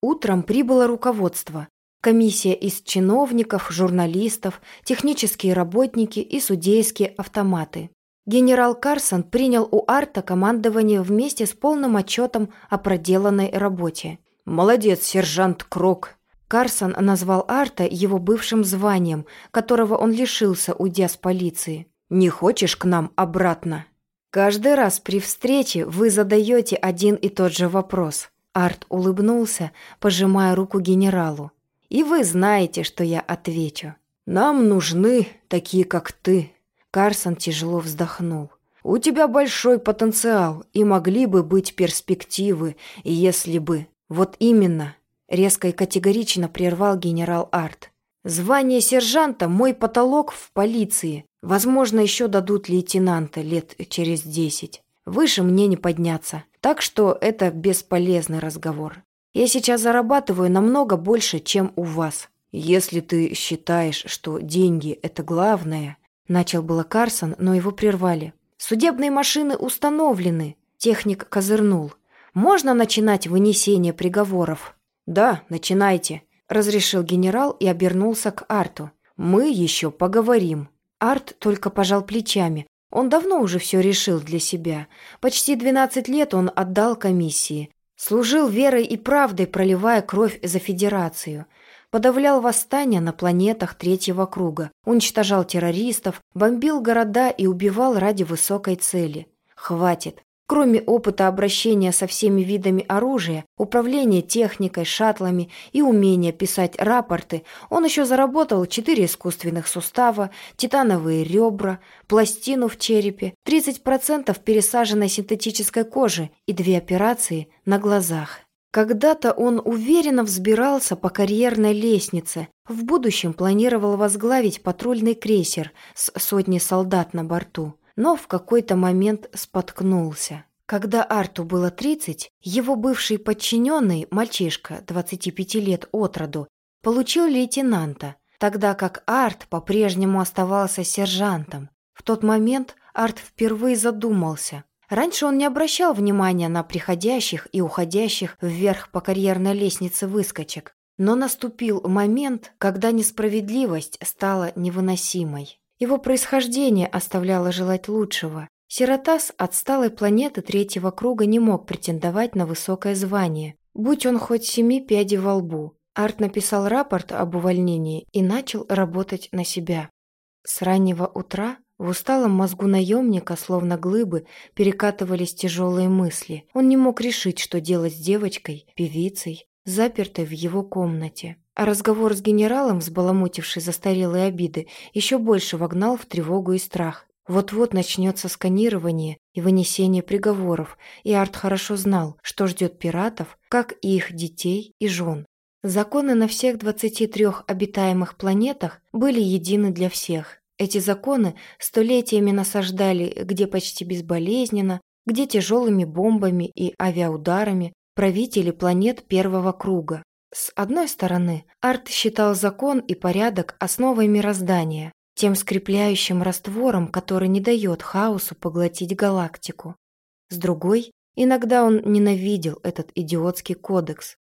Утром прибыло руководство. Комиссия из чиновников, журналистов, технические работники и судейские автоматы. Генерал Карсон принял у Арта командование вместе с полным отчетом о проделанной работе. «Молодец, сержант Крок!» Карсон назвал Арта его бывшим званием, которого он лишился, уйдя с полиции. «Не хочешь к нам обратно?» «Каждый раз при встрече вы задаете один и тот же вопрос». Арт улыбнулся, пожимая руку генералу. И вы знаете, что я отвечу. Нам нужны такие, как ты. Карсон тяжело вздохнул. У тебя большой потенциал, и могли бы быть перспективы, если бы... Вот именно, резко и категорично прервал генерал Арт. Звание сержанта – мой потолок в полиции. Возможно, еще дадут лейтенанта лет через десять. Выше мне не подняться. Так что это бесполезный разговор. Я сейчас зарабатываю намного больше, чем у вас. Если ты считаешь, что деньги – это главное, начал было Карсон, но его прервали. Судебные машины установлены. Техник козырнул. Можно начинать вынесение приговоров? Да, начинайте, разрешил генерал и обернулся к Арту. Мы еще поговорим. Арт только пожал плечами. Он давно уже все решил для себя. Почти 12 лет он отдал комиссии. Служил верой и правдой, проливая кровь за Федерацию. Подавлял восстания на планетах третьего круга, уничтожал террористов, бомбил города и убивал ради высокой цели. Хватит. Кроме опыта обращения со всеми видами оружия, управления техникой, шаттлами и умения писать рапорты, он еще заработал четыре искусственных сустава, титановые ребра, пластину в черепе, 30% пересаженной синтетической кожи и две операции на глазах. Когда-то он уверенно взбирался по карьерной лестнице, в будущем планировал возглавить патрульный крейсер с сотней солдат на борту но в какой-то момент споткнулся. Когда Арту было 30, его бывший подчиненный, мальчишка, 25 лет от роду, получил лейтенанта, тогда как Арт по-прежнему оставался сержантом. В тот момент Арт впервые задумался. Раньше он не обращал внимания на приходящих и уходящих вверх по карьерной лестнице выскочек, но наступил момент, когда несправедливость стала невыносимой. Его происхождение оставляло желать лучшего. Сирота с отсталой планеты третьего круга не мог претендовать на высокое звание, будь он хоть семи пядей во лбу. Арт написал рапорт об увольнении и начал работать на себя. С раннего утра в усталом мозгу наемника, словно глыбы, перекатывались тяжелые мысли. Он не мог решить, что делать с девочкой, певицей, запертой в его комнате. А разговор с генералом, взбаламутивший застарелые обиды, еще больше вогнал в тревогу и страх. Вот-вот начнется сканирование и вынесение приговоров, и Арт хорошо знал, что ждет пиратов, как и их детей и жен. Законы на всех 23 обитаемых планетах были едины для всех. Эти законы столетиями насаждали где почти безболезненно, где тяжелыми бомбами и авиаударами правители планет первого круга. С одной стороны, Арт считал закон и порядок основой мироздания, тем скрепляющим раствором, который не дает хаосу поглотить галактику. С другой, иногда он ненавидел этот идиотский кодекс.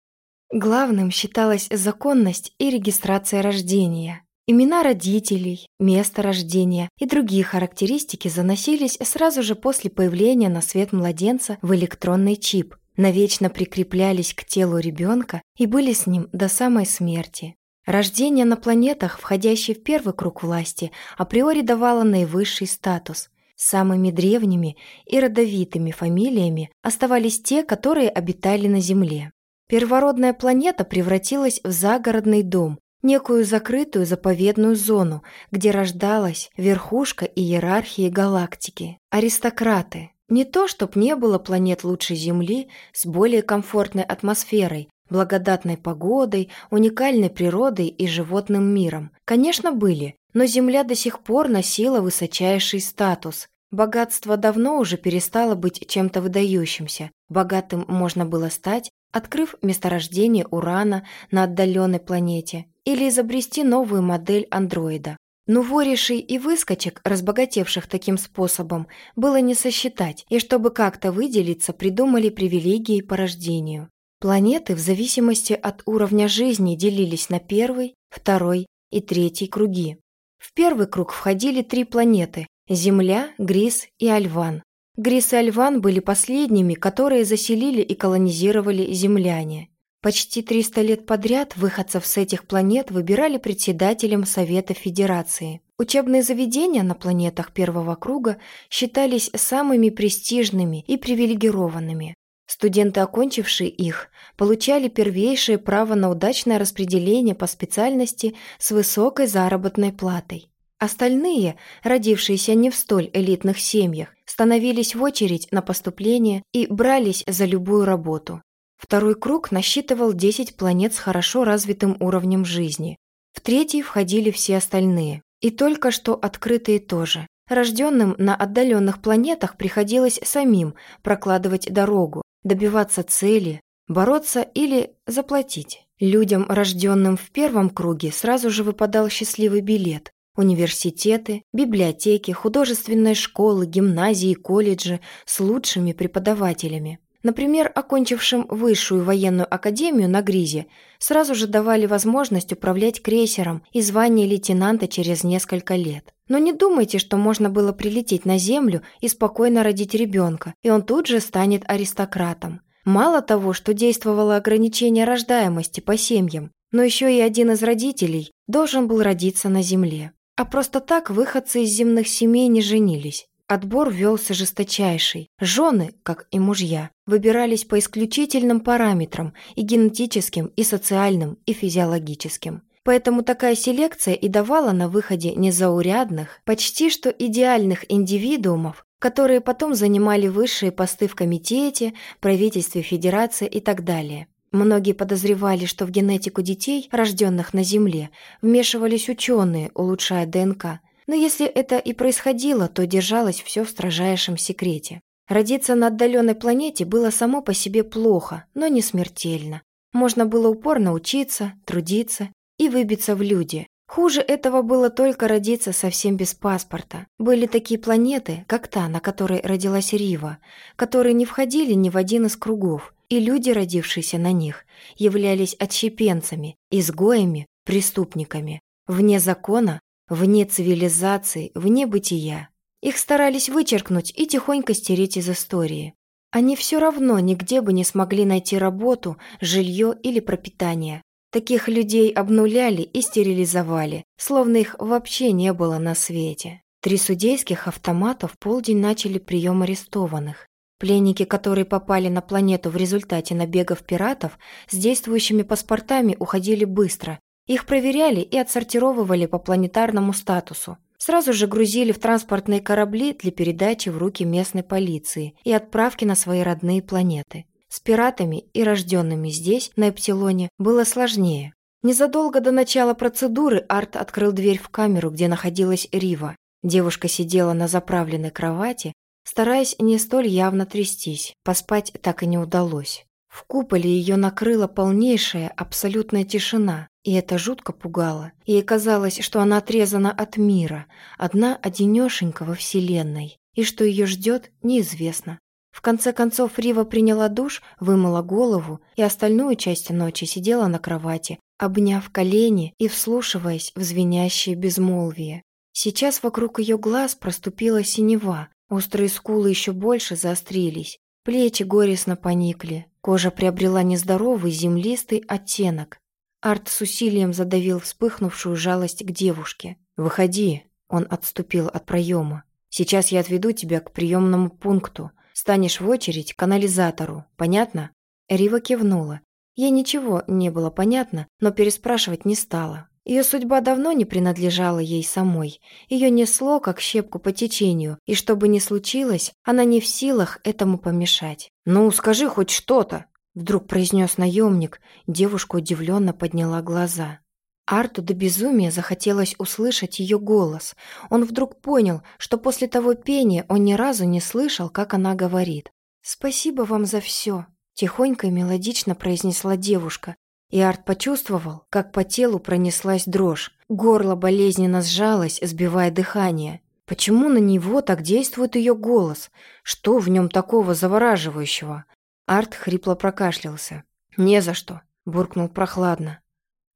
Главным считалась законность и регистрация рождения. Имена родителей, место рождения и другие характеристики заносились сразу же после появления на свет младенца в электронный чип – навечно прикреплялись к телу ребенка и были с ним до самой смерти. Рождение на планетах, входящей в первый круг власти, априори давало наивысший статус. Самыми древними и родовитыми фамилиями оставались те, которые обитали на Земле. Первородная планета превратилась в загородный дом, некую закрытую заповедную зону, где рождалась верхушка иерархии галактики – аристократы, не то, чтоб не было планет лучше Земли с более комфортной атмосферой, благодатной погодой, уникальной природой и животным миром. Конечно, были, но Земля до сих пор носила высочайший статус. Богатство давно уже перестало быть чем-то выдающимся. Богатым можно было стать, открыв месторождение урана на отдаленной планете или изобрести новую модель андроида. Но воришей и выскочек, разбогатевших таким способом, было не сосчитать, и чтобы как-то выделиться, придумали привилегии по рождению. Планеты в зависимости от уровня жизни делились на первый, второй и третий круги. В первый круг входили три планеты – Земля, Грис и Альван. Грис и Альван были последними, которые заселили и колонизировали земляне. Почти 300 лет подряд выходцев с этих планет выбирали председателем Совета Федерации. Учебные заведения на планетах первого круга считались самыми престижными и привилегированными. Студенты, окончившие их, получали первейшее право на удачное распределение по специальности с высокой заработной платой. Остальные, родившиеся не в столь элитных семьях, становились в очередь на поступление и брались за любую работу. Второй круг насчитывал 10 планет с хорошо развитым уровнем жизни. В третий входили все остальные. И только что открытые тоже. Рожденным на отдаленных планетах приходилось самим прокладывать дорогу, добиваться цели, бороться или заплатить. Людям, рожденным в первом круге, сразу же выпадал счастливый билет. Университеты, библиотеки, художественные школы, гимназии колледжи с лучшими преподавателями. Например, окончившим высшую военную академию на Гризе сразу же давали возможность управлять крейсером и звание лейтенанта через несколько лет. Но не думайте, что можно было прилететь на Землю и спокойно родить ребенка, и он тут же станет аристократом. Мало того, что действовало ограничение рождаемости по семьям, но еще и один из родителей должен был родиться на Земле. А просто так выходцы из земных семей не женились. Отбор велся жесточайший. Жены, как и мужья, выбирались по исключительным параметрам и генетическим, и социальным, и физиологическим. Поэтому такая селекция и давала на выходе незаурядных, почти что идеальных индивидуумов, которые потом занимали высшие посты в комитете, правительстве федерации и так далее. Многие подозревали, что в генетику детей, рожденных на Земле, вмешивались ученые, улучшая ДНК, но если это и происходило, то держалось все в строжайшем секрете. Родиться на отдаленной планете было само по себе плохо, но не смертельно. Можно было упорно учиться, трудиться и выбиться в люди. Хуже этого было только родиться совсем без паспорта. Были такие планеты, как та, на которой родилась Рива, которые не входили ни в один из кругов, и люди, родившиеся на них, являлись отщепенцами, изгоями, преступниками. Вне закона вне цивилизации, вне бытия. Их старались вычеркнуть и тихонько стереть из истории. Они все равно нигде бы не смогли найти работу, жилье или пропитание. Таких людей обнуляли и стерилизовали, словно их вообще не было на свете. Три судейских автомата в полдень начали прием арестованных. Пленники, которые попали на планету в результате набегов пиратов, с действующими паспортами уходили быстро, их проверяли и отсортировывали по планетарному статусу. Сразу же грузили в транспортные корабли для передачи в руки местной полиции и отправки на свои родные планеты. С пиратами и рожденными здесь, на Эптилоне, было сложнее. Незадолго до начала процедуры Арт открыл дверь в камеру, где находилась Рива. Девушка сидела на заправленной кровати, стараясь не столь явно трястись. Поспать так и не удалось. В куполе ее накрыла полнейшая абсолютная тишина, и это жутко пугало. Ей казалось, что она отрезана от мира, одна одинешенька во Вселенной, и что ее ждет, неизвестно. В конце концов Рива приняла душ, вымыла голову и остальную часть ночи сидела на кровати, обняв колени и вслушиваясь в звенящее безмолвие. Сейчас вокруг ее глаз проступила синева, острые скулы еще больше заострились, плечи горестно поникли, кожа приобрела нездоровый землистый оттенок, Арт с усилием задавил вспыхнувшую жалость к девушке. «Выходи!» Он отступил от проема. «Сейчас я отведу тебя к приемному пункту. Станешь в очередь к анализатору. Понятно?» Рива кивнула. Ей ничего не было понятно, но переспрашивать не стала. Ее судьба давно не принадлежала ей самой. Ее несло, как щепку по течению, и что бы ни случилось, она не в силах этому помешать. «Ну, скажи хоть что-то!» Вдруг произнес наемник, девушка удивленно подняла глаза. Арту до безумия захотелось услышать ее голос. Он вдруг понял, что после того пения он ни разу не слышал, как она говорит. «Спасибо вам за все», – тихонько и мелодично произнесла девушка. И Арт почувствовал, как по телу пронеслась дрожь. Горло болезненно сжалось, сбивая дыхание. Почему на него так действует ее голос? Что в нем такого завораживающего? Арт хрипло прокашлялся. «Не за что», – буркнул прохладно.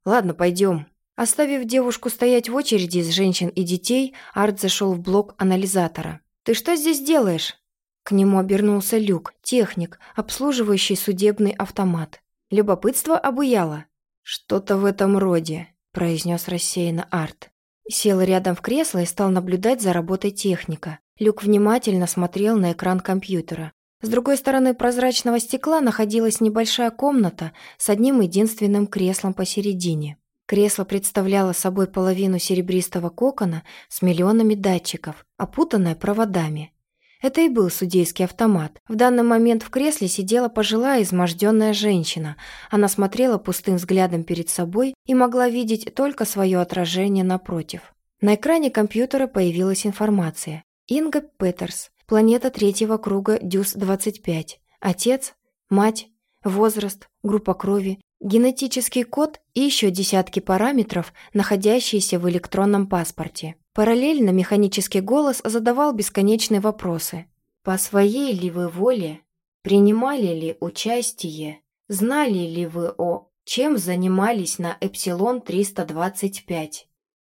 «Ладно, пойдем». Оставив девушку стоять в очереди из женщин и детей, Арт зашел в блок анализатора. «Ты что здесь делаешь?» К нему обернулся Люк, техник, обслуживающий судебный автомат. Любопытство обуяло. «Что-то в этом роде», – произнес рассеянно Арт. Сел рядом в кресло и стал наблюдать за работой техника. Люк внимательно смотрел на экран компьютера. С другой стороны прозрачного стекла находилась небольшая комната с одним единственным креслом посередине. Кресло представляло собой половину серебристого кокона с миллионами датчиков, опутанное проводами. Это и был судейский автомат. В данный момент в кресле сидела пожилая изможденная женщина. Она смотрела пустым взглядом перед собой и могла видеть только свое отражение напротив. На экране компьютера появилась информация. Инга Петерс, планета третьего круга Дюс-25. Отец, мать, возраст, группа крови, генетический код и еще десятки параметров, находящиеся в электронном паспорте. Параллельно механический голос задавал бесконечные вопросы. «По своей ли вы воле? Принимали ли участие? Знали ли вы о... Чем занимались на Эпсилон-325?»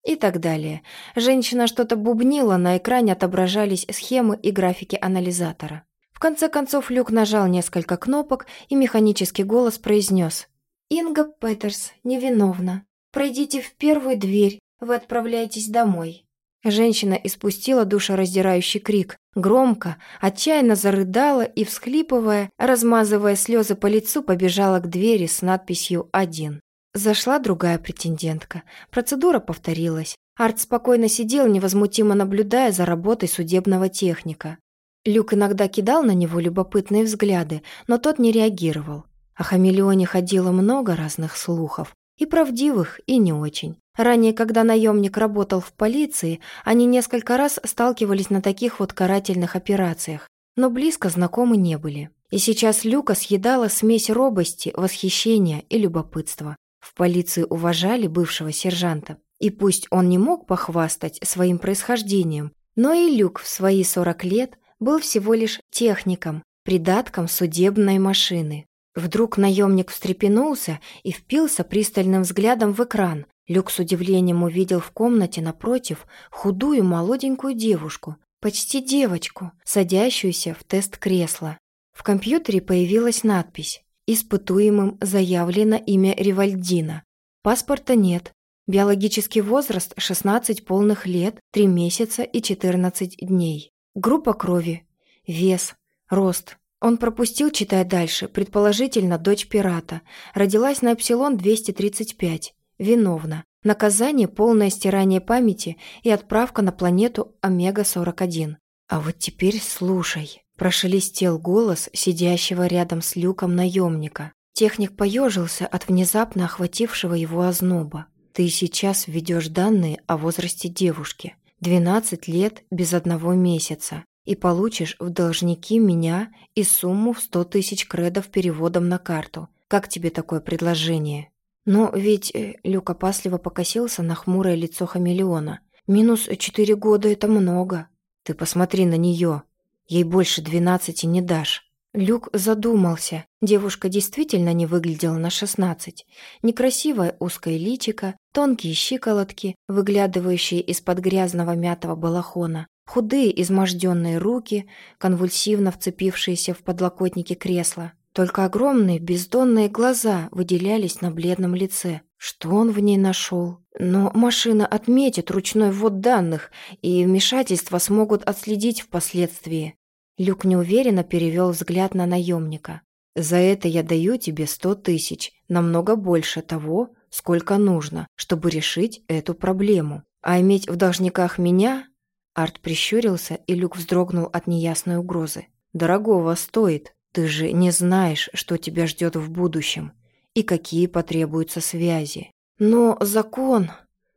и так далее. Женщина что-то бубнила, на экране отображались схемы и графики анализатора. В конце концов Люк нажал несколько кнопок, и механический голос произнес «Инга Петерс, невиновна. Пройдите в первую дверь, вы отправляетесь домой». Женщина испустила душераздирающий крик, громко, отчаянно зарыдала и, всхлипывая, размазывая слезы по лицу, побежала к двери с надписью «Один». Зашла другая претендентка. Процедура повторилась. Арт спокойно сидел, невозмутимо наблюдая за работой судебного техника. Люк иногда кидал на него любопытные взгляды, но тот не реагировал. О хамелеоне ходило много разных слухов, и правдивых, и не очень. Ранее, когда наемник работал в полиции, они несколько раз сталкивались на таких вот карательных операциях, но близко знакомы не были. И сейчас Люка съедала смесь робости, восхищения и любопытства. В полиции уважали бывшего сержанта. И пусть он не мог похвастать своим происхождением, но и Люк в свои 40 лет был всего лишь техником, придатком судебной машины. Вдруг наемник встрепенулся и впился пристальным взглядом в экран. Люк с удивлением увидел в комнате напротив худую молоденькую девушку, почти девочку, садящуюся в тест кресла. В компьютере появилась надпись Испытуемым заявлено имя Ривальдина. Паспорта нет. Биологический возраст 16 полных лет, 3 месяца и 14 дней. Группа крови. Вес. Рост. Он пропустил, читая дальше, предположительно, дочь пирата. Родилась на Эпсилон-235. Виновна. Наказание – полное стирание памяти и отправка на планету Омега-41. А вот теперь слушай. Прошелестел голос сидящего рядом с люком наемника. Техник поежился от внезапно охватившего его озноба. «Ты сейчас введешь данные о возрасте девушки. 12 лет без одного месяца. И получишь в должники меня и сумму в 100 тысяч кредов переводом на карту. Как тебе такое предложение?» «Но ведь...» э, Люк опасливо покосился на хмурое лицо хамелеона. «Минус четыре года — это много. Ты посмотри на нее. Ей больше двенадцати не дашь». Люк задумался. Девушка действительно не выглядела на шестнадцать. Некрасивое узкое личико, тонкие щиколотки, выглядывающие из-под грязного мятого балахона, худые изможденные руки, конвульсивно вцепившиеся в подлокотники кресла. Только огромные бездонные глаза выделялись на бледном лице. Что он в ней нашел? Но машина отметит ручной ввод данных, и вмешательства смогут отследить впоследствии. Люк неуверенно перевел взгляд на наемника. «За это я даю тебе сто тысяч, намного больше того, сколько нужно, чтобы решить эту проблему. А иметь в должниках меня...» Арт прищурился, и Люк вздрогнул от неясной угрозы. «Дорогого стоит. Ты же не знаешь, что тебя ждет в будущем и какие потребуются связи. Но закон...»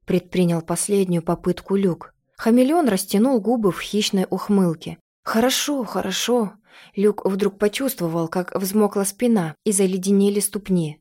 предпринял последнюю попытку Люк. Хамелеон растянул губы в хищной ухмылке. «Хорошо, хорошо». Люк вдруг почувствовал, как взмокла спина и заледенели ступни.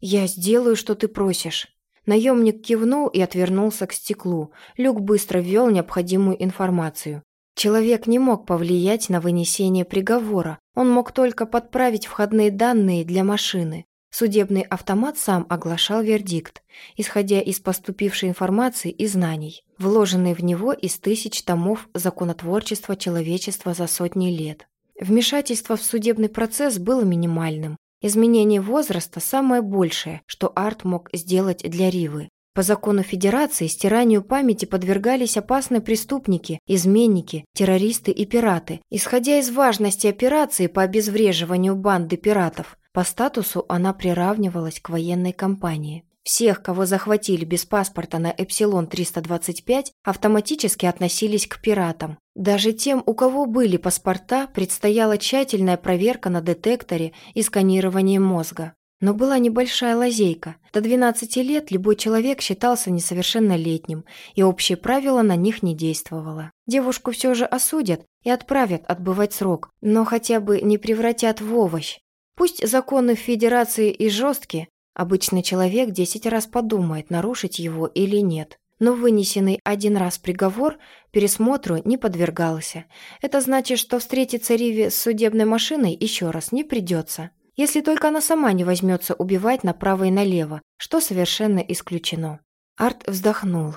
«Я сделаю, что ты просишь». Наемник кивнул и отвернулся к стеклу. Люк быстро ввел необходимую информацию. Человек не мог повлиять на вынесение приговора, он мог только подправить входные данные для машины. Судебный автомат сам оглашал вердикт, исходя из поступившей информации и знаний, вложенной в него из тысяч томов законотворчества человечества за сотни лет. Вмешательство в судебный процесс было минимальным. Изменение возраста – самое большее, что Арт мог сделать для Ривы. По закону Федерации стиранию памяти подвергались опасные преступники, изменники, террористы и пираты. Исходя из важности операции по обезвреживанию банды пиратов, по статусу она приравнивалась к военной компании. Всех, кого захватили без паспорта на Эпсилон-325, автоматически относились к пиратам. Даже тем, у кого были паспорта, предстояла тщательная проверка на детекторе и сканирование мозга. Но была небольшая лазейка. До 12 лет любой человек считался несовершеннолетним, и общее правило на них не действовало. Девушку все же осудят и отправят отбывать срок, но хотя бы не превратят в овощ. Пусть законы в Федерации и жесткие, обычный человек 10 раз подумает, нарушить его или нет. Но вынесенный один раз приговор пересмотру не подвергался. Это значит, что встретиться Риве с судебной машиной еще раз не придется. Если только она сама не возьмется убивать направо и налево, что совершенно исключено. Арт вздохнул.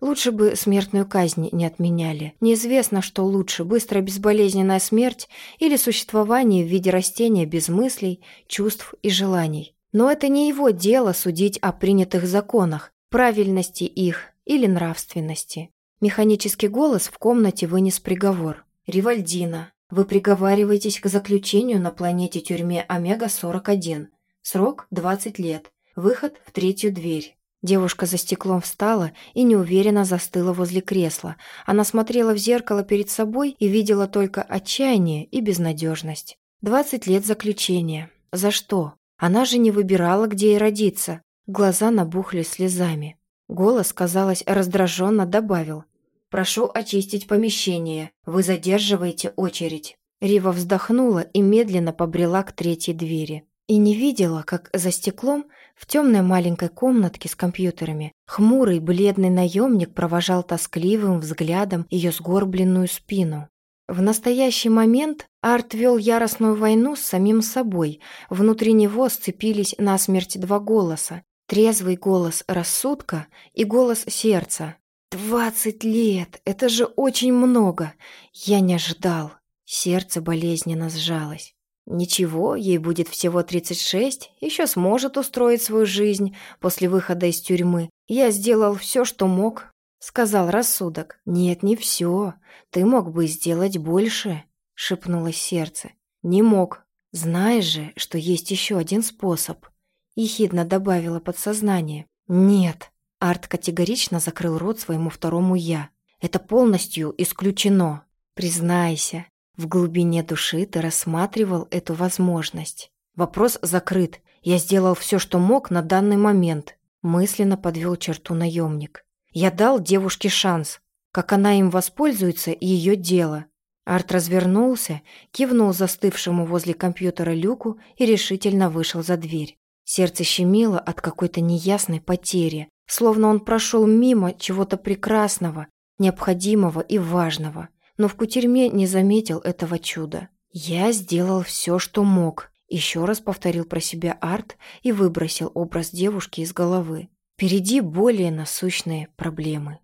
Лучше бы смертную казнь не отменяли. Неизвестно, что лучше, быстрая безболезненная смерть или существование в виде растения без мыслей, чувств и желаний. Но это не его дело судить о принятых законах, правильности их или нравственности. Механический голос в комнате вынес приговор. «Ривальдина, вы приговариваетесь к заключению на планете-тюрьме Омега-41. Срок – 20 лет. Выход в третью дверь. Девушка за стеклом встала и неуверенно застыла возле кресла. Она смотрела в зеркало перед собой и видела только отчаяние и безнадежность. 20 лет заключения. За что? Она же не выбирала, где ей родиться. Глаза набухли слезами. Голос, казалось, раздраженно добавил. Прошу очистить помещение. Вы задерживаете очередь». Рива вздохнула и медленно побрела к третьей двери. И не видела, как за стеклом в темной маленькой комнатке с компьютерами хмурый бледный наемник провожал тоскливым взглядом ее сгорбленную спину. В настоящий момент Арт вел яростную войну с самим собой. Внутри него сцепились насмерть два голоса. Трезвый голос рассудка и голос сердца, «Двадцать лет! Это же очень много! Я не ожидал!» Сердце болезненно сжалось. Ничего, ей будет всего 36, еще сможет устроить свою жизнь после выхода из тюрьмы. Я сделал все, что мог, сказал рассудок. Нет, не все. Ты мог бы сделать больше, шепнуло сердце. Не мог. Знаешь же, что есть еще один способ. Ехидно добавила подсознание. Нет, Арт категорично закрыл рот своему второму «я». «Это полностью исключено. Признайся, в глубине души ты рассматривал эту возможность. Вопрос закрыт. Я сделал все, что мог на данный момент», мысленно подвел черту наемник. «Я дал девушке шанс. Как она им воспользуется, ее дело». Арт развернулся, кивнул застывшему возле компьютера люку и решительно вышел за дверь. Сердце щемило от какой-то неясной потери, Словно он прошел мимо чего-то прекрасного, необходимого и важного, но в кутерьме не заметил этого чуда. «Я сделал все, что мог», — еще раз повторил про себя Арт и выбросил образ девушки из головы. Впереди более насущные проблемы.